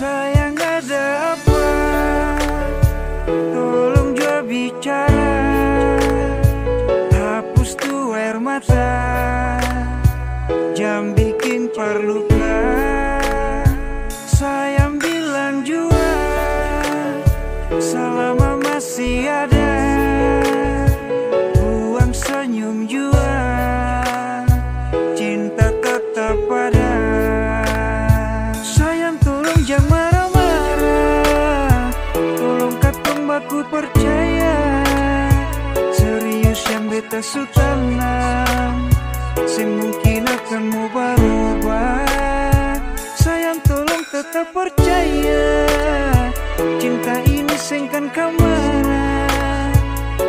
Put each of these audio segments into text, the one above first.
Sayang ada apa? Tolong jawab bicara. Hapus tuh air mata. Jam bikin perluka Beta sutanam Semungkin akan berubah. Sayang tolong tetap percaya. Cinta ini sengkan kamara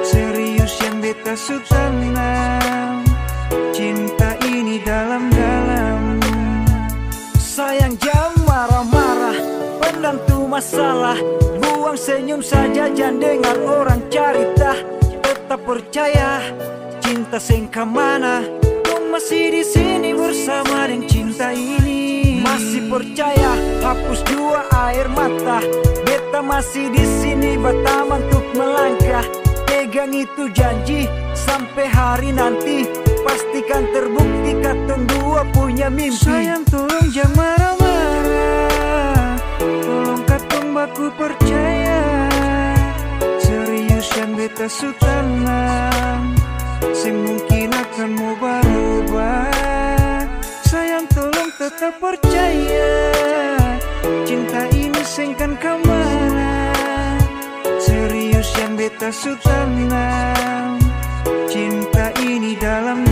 Serius yang beta sutanam Cinta ini dalam-dalam. Sayang jangan marah-marah. Pendam tuh masalah. Buang senyum saja jangan dengar orang Tetap percaya Cinta sengka mana Kau masih di sini bersama dengan cinta ini. Masih percaya hapus jua air mata. Beta masih di sini bertaman untuk melangkah. Pegang itu janji sampai hari nanti. Pastikan terbukti katong dua punya mimpi. Sayang tolong kita Sing mungkin akan mau berubah. Sayang tolong tetap percaya. Cinta ini sengkan ke mana? Serius yang beta sutanan Cinta ini dalam